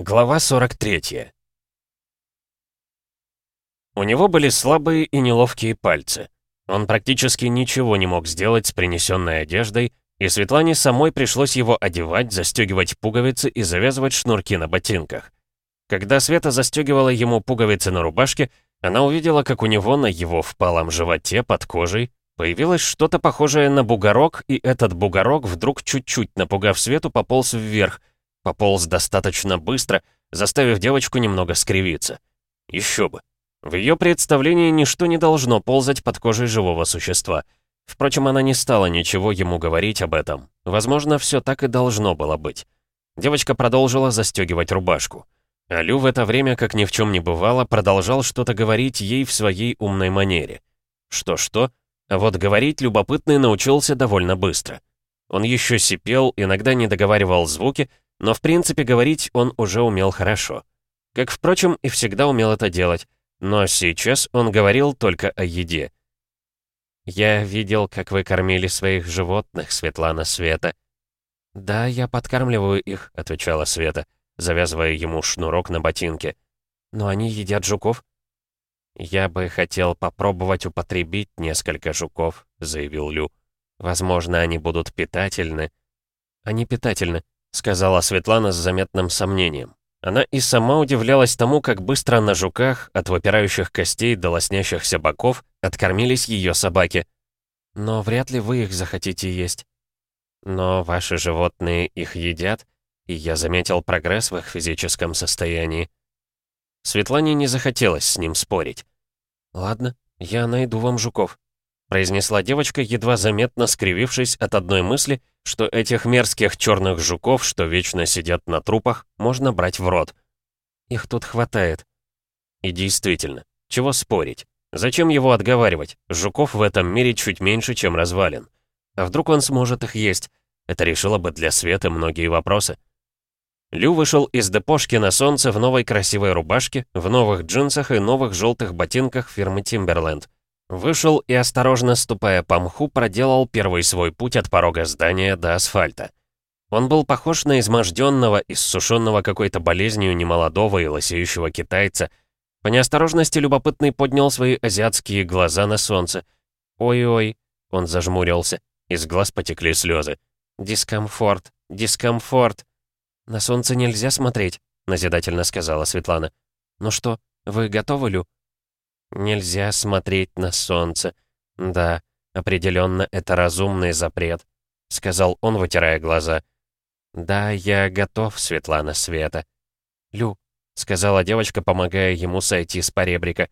Глава 43 У него были слабые и неловкие пальцы. Он практически ничего не мог сделать с принесенной одеждой, и Светлане самой пришлось его одевать, застегивать пуговицы и завязывать шнурки на ботинках. Когда Света застегивала ему пуговицы на рубашке, она увидела, как у него на его впалом животе под кожей появилось что-то похожее на бугорок, и этот бугорок вдруг чуть-чуть, напугав Свету, пополз вверх, Пополз достаточно быстро, заставив девочку немного скривиться. Еще бы. В ее представлении ничто не должно ползать под кожей живого существа. Впрочем, она не стала ничего ему говорить об этом. Возможно, все так и должно было быть. Девочка продолжила застегивать рубашку. А Лю в это время, как ни в чем не бывало, продолжал что-то говорить ей в своей умной манере. Что-что? А вот говорить любопытный научился довольно быстро. Он еще сипел, иногда не договаривал звуки, но в принципе говорить он уже умел хорошо. Как, впрочем, и всегда умел это делать. Но сейчас он говорил только о еде. «Я видел, как вы кормили своих животных, Светлана Света». «Да, я подкармливаю их», — отвечала Света, завязывая ему шнурок на ботинке. «Но они едят жуков». «Я бы хотел попробовать употребить несколько жуков», — заявил Лю. «Возможно, они будут питательны». «Они питательны», — сказала Светлана с заметным сомнением. Она и сама удивлялась тому, как быстро на жуках, от выпирающих костей до лоснящихся боков, откормились ее собаки. «Но вряд ли вы их захотите есть». «Но ваши животные их едят, и я заметил прогресс в их физическом состоянии». Светлане не захотелось с ним спорить. «Ладно, я найду вам жуков», произнесла девочка, едва заметно скривившись от одной мысли, что этих мерзких черных жуков, что вечно сидят на трупах, можно брать в рот. Их тут хватает. И действительно, чего спорить? Зачем его отговаривать? Жуков в этом мире чуть меньше, чем развалин. А вдруг он сможет их есть? Это решило бы для Светы многие вопросы. Лю вышел из депошки на солнце в новой красивой рубашке, в новых джинсах и новых желтых ботинках фирмы Timberland. Вышел и, осторожно ступая по мху, проделал первый свой путь от порога здания до асфальта. Он был похож на изможденного, иссушенного какой-то болезнью немолодого и лосеющего китайца. По неосторожности любопытный поднял свои азиатские глаза на солнце. «Ой-ой», — он зажмурился, из глаз потекли слезы. «Дискомфорт, дискомфорт». «На солнце нельзя смотреть», — назидательно сказала Светлана. «Ну что, вы готовы, Лю?» Нельзя смотреть на солнце. Да, определенно это разумный запрет, сказал он, вытирая глаза. Да, я готов, Светлана Света. Лю, сказала девочка, помогая ему сойти с поребрика.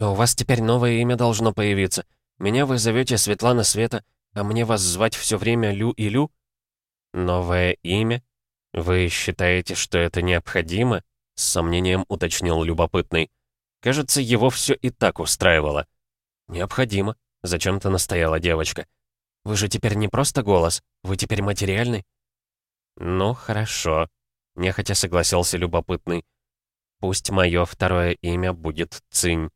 «У вас теперь новое имя должно появиться. Меня вы зовете Светлана Света, а мне вас звать все время Лю и Лю?» «Новое имя? Вы считаете, что это необходимо?» С сомнением уточнил любопытный. Кажется, его все и так устраивало. «Необходимо», — зачем-то настояла девочка. «Вы же теперь не просто голос, вы теперь материальный». «Ну, хорошо», — нехотя согласился любопытный. «Пусть мое второе имя будет Цинь».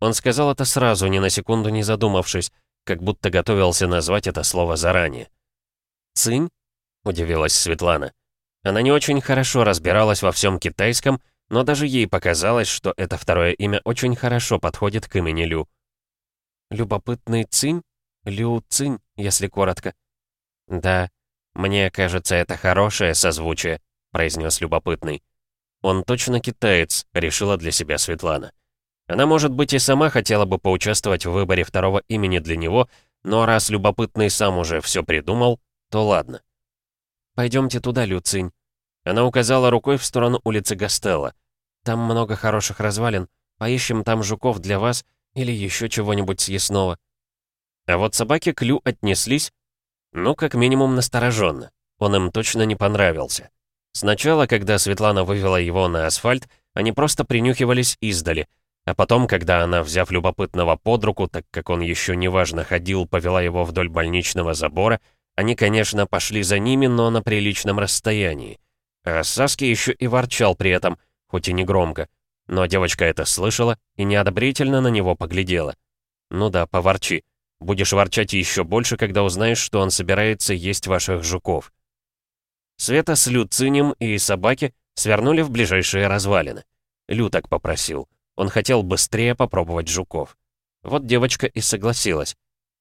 Он сказал это сразу, ни на секунду не задумавшись, как будто готовился назвать это слово заранее. «Цинь?» — удивилась Светлана. Она не очень хорошо разбиралась во всем китайском, но даже ей показалось, что это второе имя очень хорошо подходит к имени Лю. «Любопытный Цинь? Лю Цинь, если коротко». «Да, мне кажется, это хорошее созвучие», — произнес любопытный. «Он точно китаец», — решила для себя Светлана. Она, может быть, и сама хотела бы поучаствовать в выборе второго имени для него, но раз любопытный сам уже все придумал, то ладно. «Пойдемте туда, Люцинь». Она указала рукой в сторону улицы Гастелла. Там много хороших развалин. Поищем там жуков для вас или еще чего-нибудь съестного». А вот собаки к Лю отнеслись, ну, как минимум, настороженно. Он им точно не понравился. Сначала, когда Светлана вывела его на асфальт, они просто принюхивались издали, а потом, когда она, взяв любопытного под руку, так как он еще неважно ходил, повела его вдоль больничного забора, они, конечно, пошли за ними, но на приличном расстоянии. А Саски еще и ворчал при этом — хоть и не громко. Но девочка это слышала и неодобрительно на него поглядела. «Ну да, поворчи. Будешь ворчать еще больше, когда узнаешь, что он собирается есть ваших жуков». Света с Люцинем и собаки свернули в ближайшие развалины. Лю так попросил. Он хотел быстрее попробовать жуков. Вот девочка и согласилась.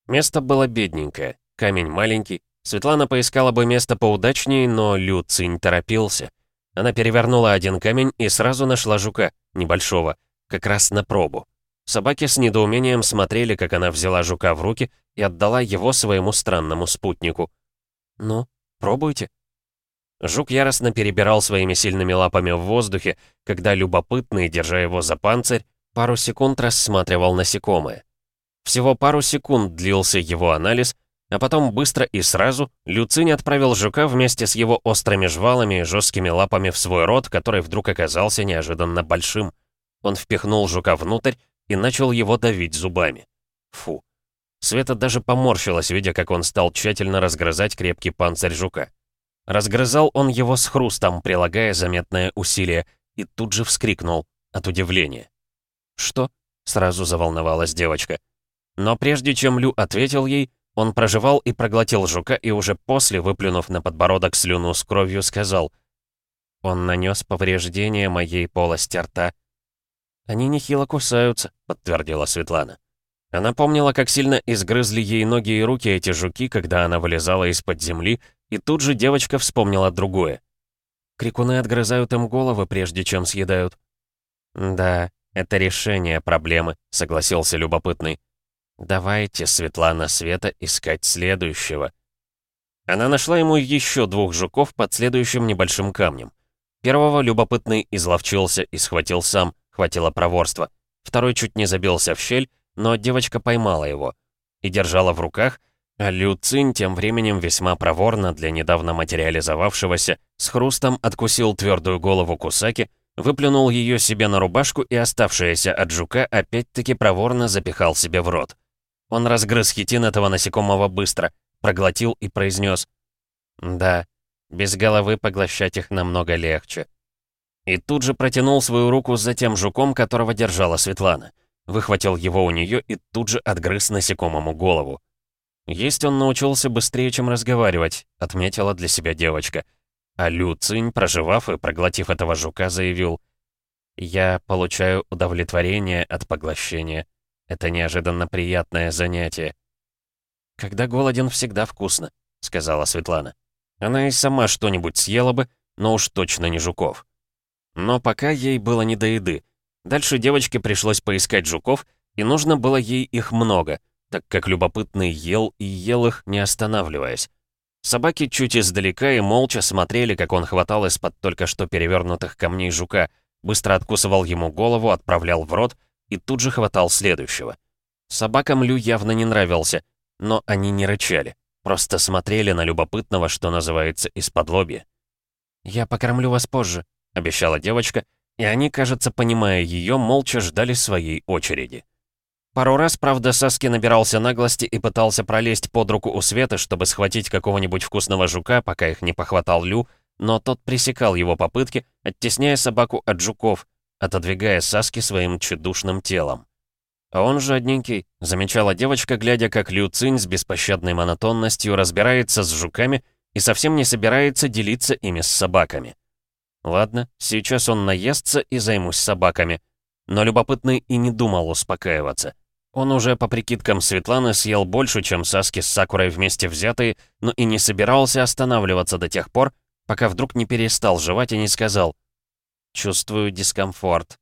Место было бедненькое, камень маленький. Светлана поискала бы место поудачнее, но Лю Цинь торопился. Она перевернула один камень и сразу нашла жука, небольшого, как раз на пробу. Собаки с недоумением смотрели, как она взяла жука в руки и отдала его своему странному спутнику. «Ну, пробуйте». Жук яростно перебирал своими сильными лапами в воздухе, когда любопытный, держа его за панцирь, пару секунд рассматривал насекомое. Всего пару секунд длился его анализ, а потом быстро и сразу Люцинь отправил жука вместе с его острыми жвалами и жесткими лапами в свой рот, который вдруг оказался неожиданно большим. Он впихнул жука внутрь и начал его давить зубами. Фу. Света даже поморщилась, видя, как он стал тщательно разгрызать крепкий панцирь жука. Разгрызал он его с хрустом, прилагая заметное усилие, и тут же вскрикнул от удивления. «Что?» — сразу заволновалась девочка. Но прежде чем Лю ответил ей, он прожевал и проглотил жука, и уже после, выплюнув на подбородок слюну с кровью, сказал, «Он нанес повреждение моей полости рта». «Они нехило кусаются», — подтвердила Светлана. Она помнила, как сильно изгрызли ей ноги и руки эти жуки, когда она вылезала из-под земли, и тут же девочка вспомнила другое. Крикуны отгрызают им головы, прежде чем съедают. «Да, это решение проблемы», — согласился любопытный. «Давайте, Светлана Света, искать следующего». Она нашла ему еще двух жуков под следующим небольшим камнем. Первого любопытный изловчился и схватил сам, хватило проворства. Второй чуть не забился в щель, но девочка поймала его и держала в руках, а Лю тем временем весьма проворно для недавно материализовавшегося с хрустом откусил твердую голову Кусаки, выплюнул ее себе на рубашку и оставшееся от жука опять-таки проворно запихал себе в рот. Он разгрыз хитин этого насекомого быстро, проглотил и произнес «Да, без головы поглощать их намного легче». И тут же протянул свою руку за тем жуком, которого держала Светлана выхватил его у нее и тут же отгрыз насекомому голову. Есть он научился быстрее, чем разговаривать, отметила для себя девочка. А Лю Цинь, проживав и проглотив этого жука, заявил, «Я получаю удовлетворение от поглощения. Это неожиданно приятное занятие». «Когда голоден, всегда вкусно», — сказала Светлана. Она и сама что-нибудь съела бы, но уж точно не жуков. Но пока ей было не до еды — Дальше девочке пришлось поискать жуков, и нужно было ей их много, так как любопытный ел и ел их, не останавливаясь. Собаки чуть издалека и молча смотрели, как он хватал из-под только что перевернутых камней жука, быстро откусывал ему голову, отправлял в рот и тут же хватал следующего. Собакам Лю явно не нравился, но они не рычали, просто смотрели на любопытного, что называется, из-под лобья. «Я покормлю вас позже», — обещала девочка, и они, кажется, понимая ее, молча ждали своей очереди. Пару раз, правда, Саски набирался наглости и пытался пролезть под руку у Светы, чтобы схватить какого-нибудь вкусного жука, пока их не похватал Лю, но тот пресекал его попытки, оттесняя собаку от жуков, отодвигая Саски своим чудушным телом. А он жадненький, замечала девочка, глядя, как Лю Цинь с беспощадной монотонностью разбирается с жуками и совсем не собирается делиться ими с собаками. Ладно, сейчас он наестся и займусь собаками. Но любопытный и не думал успокаиваться. Он уже, по прикидкам Светланы, съел больше, чем Саски с Сакурой вместе взятые, но и не собирался останавливаться до тех пор, пока вдруг не перестал жевать и не сказал «Чувствую дискомфорт».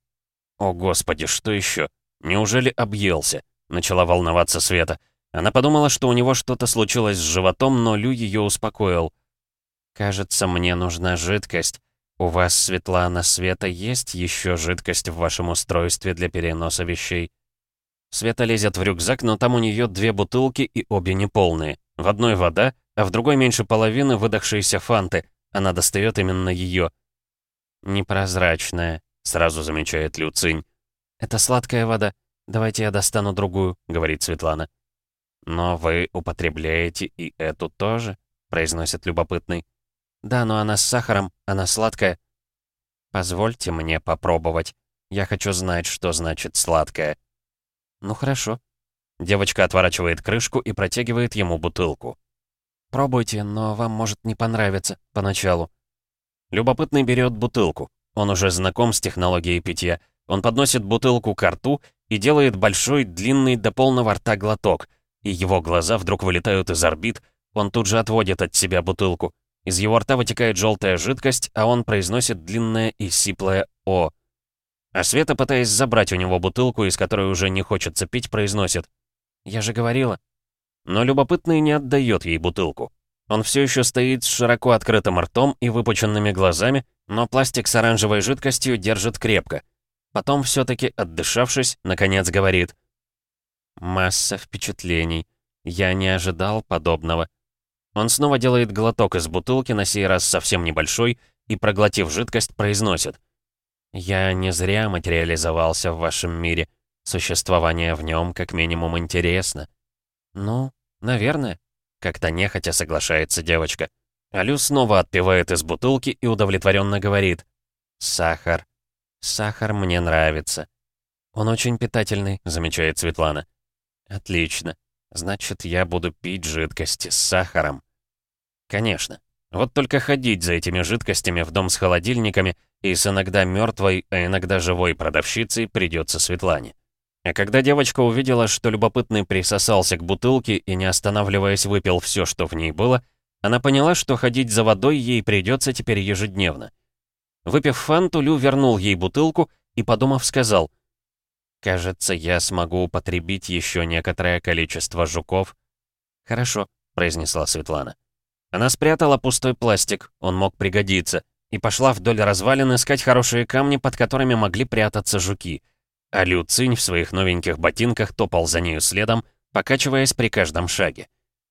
«О, Господи, что еще? Неужели объелся?» Начала волноваться Света. Она подумала, что у него что-то случилось с животом, но Лю ее успокоил. «Кажется, мне нужна жидкость. «У вас, Светлана Света, есть еще жидкость в вашем устройстве для переноса вещей?» Света лезет в рюкзак, но там у нее две бутылки и обе неполные. В одной вода, а в другой меньше половины выдохшиеся фанты. Она достает именно ее. «Непрозрачная», — сразу замечает Люцинь. «Это сладкая вода. Давайте я достану другую», — говорит Светлана. «Но вы употребляете и эту тоже?» — произносит любопытный. «Да, но она с сахаром, она сладкая». «Позвольте мне попробовать. Я хочу знать, что значит сладкое». «Ну хорошо». Девочка отворачивает крышку и протягивает ему бутылку. «Пробуйте, но вам может не понравиться поначалу». Любопытный берет бутылку. Он уже знаком с технологией питья. Он подносит бутылку к рту и делает большой, длинный до полного рта глоток. И его глаза вдруг вылетают из орбит. Он тут же отводит от себя бутылку. Из его рта вытекает желтая жидкость, а он произносит длинное и сиплое «О». А Света, пытаясь забрать у него бутылку, из которой уже не хочется пить, произносит «Я же говорила». Но любопытный не отдает ей бутылку. Он все еще стоит с широко открытым ртом и выпученными глазами, но пластик с оранжевой жидкостью держит крепко. Потом, все-таки отдышавшись, наконец говорит. «Масса впечатлений. Я не ожидал подобного». Он снова делает глоток из бутылки, на сей раз совсем небольшой, и, проглотив жидкость, произносит. «Я не зря материализовался в вашем мире. Существование в нем как минимум интересно». «Ну, наверное». Как-то нехотя соглашается девочка. Алю снова отпивает из бутылки и удовлетворенно говорит. «Сахар. Сахар мне нравится». «Он очень питательный», — замечает Светлана. «Отлично. Значит, я буду пить жидкости с сахаром». «Конечно. Вот только ходить за этими жидкостями в дом с холодильниками и с иногда мертвой, а иногда живой продавщицей придется Светлане. А когда девочка увидела, что любопытный присосался к бутылке и, не останавливаясь, выпил все, что в ней было, она поняла, что ходить за водой ей придется теперь ежедневно. Выпив фанту, Лю вернул ей бутылку и, подумав, сказал, «Кажется, я смогу употребить еще некоторое количество жуков». «Хорошо», — произнесла Светлана. Она спрятала пустой пластик, он мог пригодиться, и пошла вдоль развалин искать хорошие камни, под которыми могли прятаться жуки — а Лю Цинь в своих новеньких ботинках топал за нею следом, покачиваясь при каждом шаге.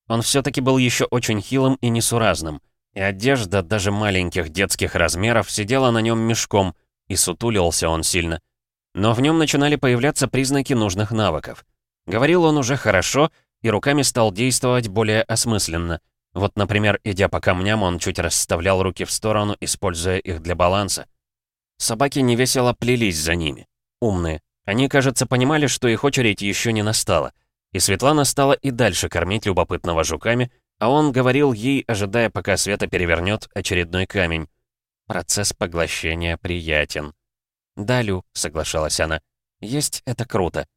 Он все-таки был еще очень хилым и несуразным, и одежда даже маленьких детских размеров сидела на нем мешком, и сутулился он сильно. Но в нем начинали появляться признаки нужных навыков. Говорил он уже хорошо, и руками стал действовать более осмысленно. Вот, например, идя по камням, он чуть расставлял руки в сторону, используя их для баланса. Собаки невесело плелись за ними. Умные, они, кажется, понимали, что их очередь еще не настала. И Светлана стала и дальше кормить любопытного жуками, а он говорил ей, ожидая, пока Света перевернет очередной камень. Процесс поглощения приятен. «Да, Лю», — соглашалась она, — «есть это круто».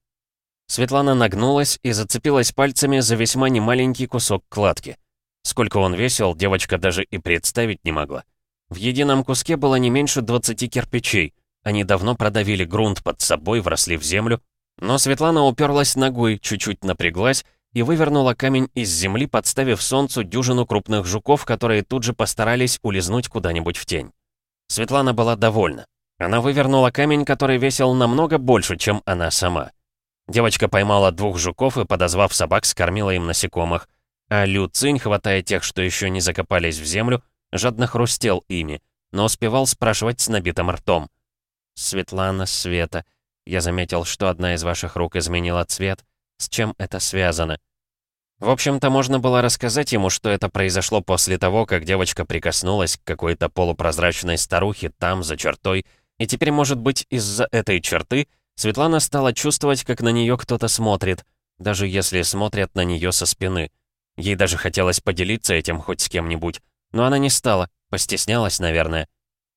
Светлана нагнулась и зацепилась пальцами за весьма немаленький кусок кладки. Сколько он весил, девочка даже и представить не могла. В едином куске было не меньше 20 кирпичей, они давно продавили грунт под собой, вросли в землю, но Светлана уперлась ногой, чуть-чуть напряглась и вывернула камень из земли, подставив солнцу дюжину крупных жуков, которые тут же постарались улизнуть куда-нибудь в тень. Светлана была довольна. Она вывернула камень, который весил намного больше, чем она сама. Девочка поймала двух жуков и, подозвав собак, скормила им насекомых, а Лю Цинь, хватая тех, что еще не закопались в землю, жадно хрустел ими, но успевал спрашивать с набитым ртом. «Светлана, Света, я заметил, что одна из ваших рук изменила цвет. С чем это связано?» В общем-то, можно было рассказать ему, что это произошло после того, как девочка прикоснулась к какой-то полупрозрачной старухе там, за чертой, и теперь, может быть, из-за этой черты Светлана стала чувствовать, как на нее кто-то смотрит, даже если смотрят на нее со спины. Ей даже хотелось поделиться этим хоть с кем-нибудь, но она не стала, постеснялась, наверное.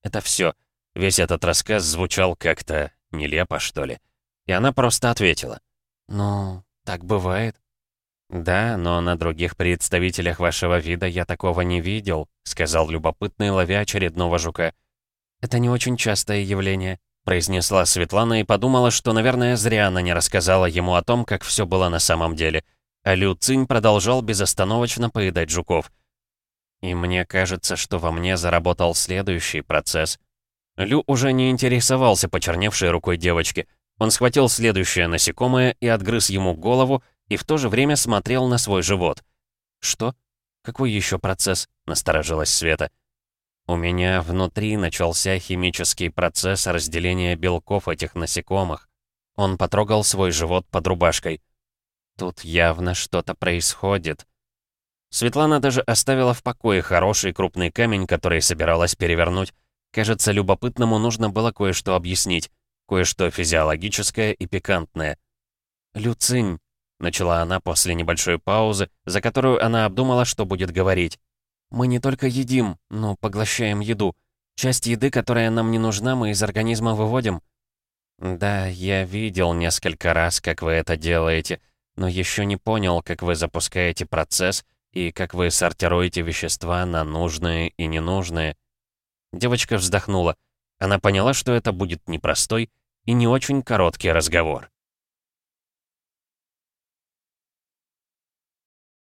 Это все. Весь этот рассказ звучал как-то нелепо, что ли. И она просто ответила. «Ну, так бывает». «Да, но на других представителях вашего вида я такого не видел», сказал любопытный, ловя очередного жука. «Это не очень частое явление», произнесла Светлана и подумала, что, наверное, зря она не рассказала ему о том, как все было на самом деле. А Лю Цинь продолжал безостановочно поедать жуков. «И мне кажется, что во мне заработал следующий процесс», Лю уже не интересовался почерневшей рукой девочки. Он схватил следующее насекомое и отгрыз ему голову, и в то же время смотрел на свой живот. «Что? Какой еще процесс?» — насторожилась Света. «У меня внутри начался химический процесс разделения белков этих насекомых». Он потрогал свой живот под рубашкой. «Тут явно что-то происходит». Светлана даже оставила в покое хороший крупный камень, который собиралась перевернуть, Кажется, любопытному нужно было кое-что объяснить, кое-что физиологическое и пикантное. «Люцинь», — начала она после небольшой паузы, за которую она обдумала, что будет говорить. «Мы не только едим, но поглощаем еду. Часть еды, которая нам не нужна, мы из организма выводим». «Да, я видел несколько раз, как вы это делаете, но еще не понял, как вы запускаете процесс и как вы сортируете вещества на нужные и ненужные. Девочка вздохнула. Она поняла, что это будет непростой и не очень короткий разговор.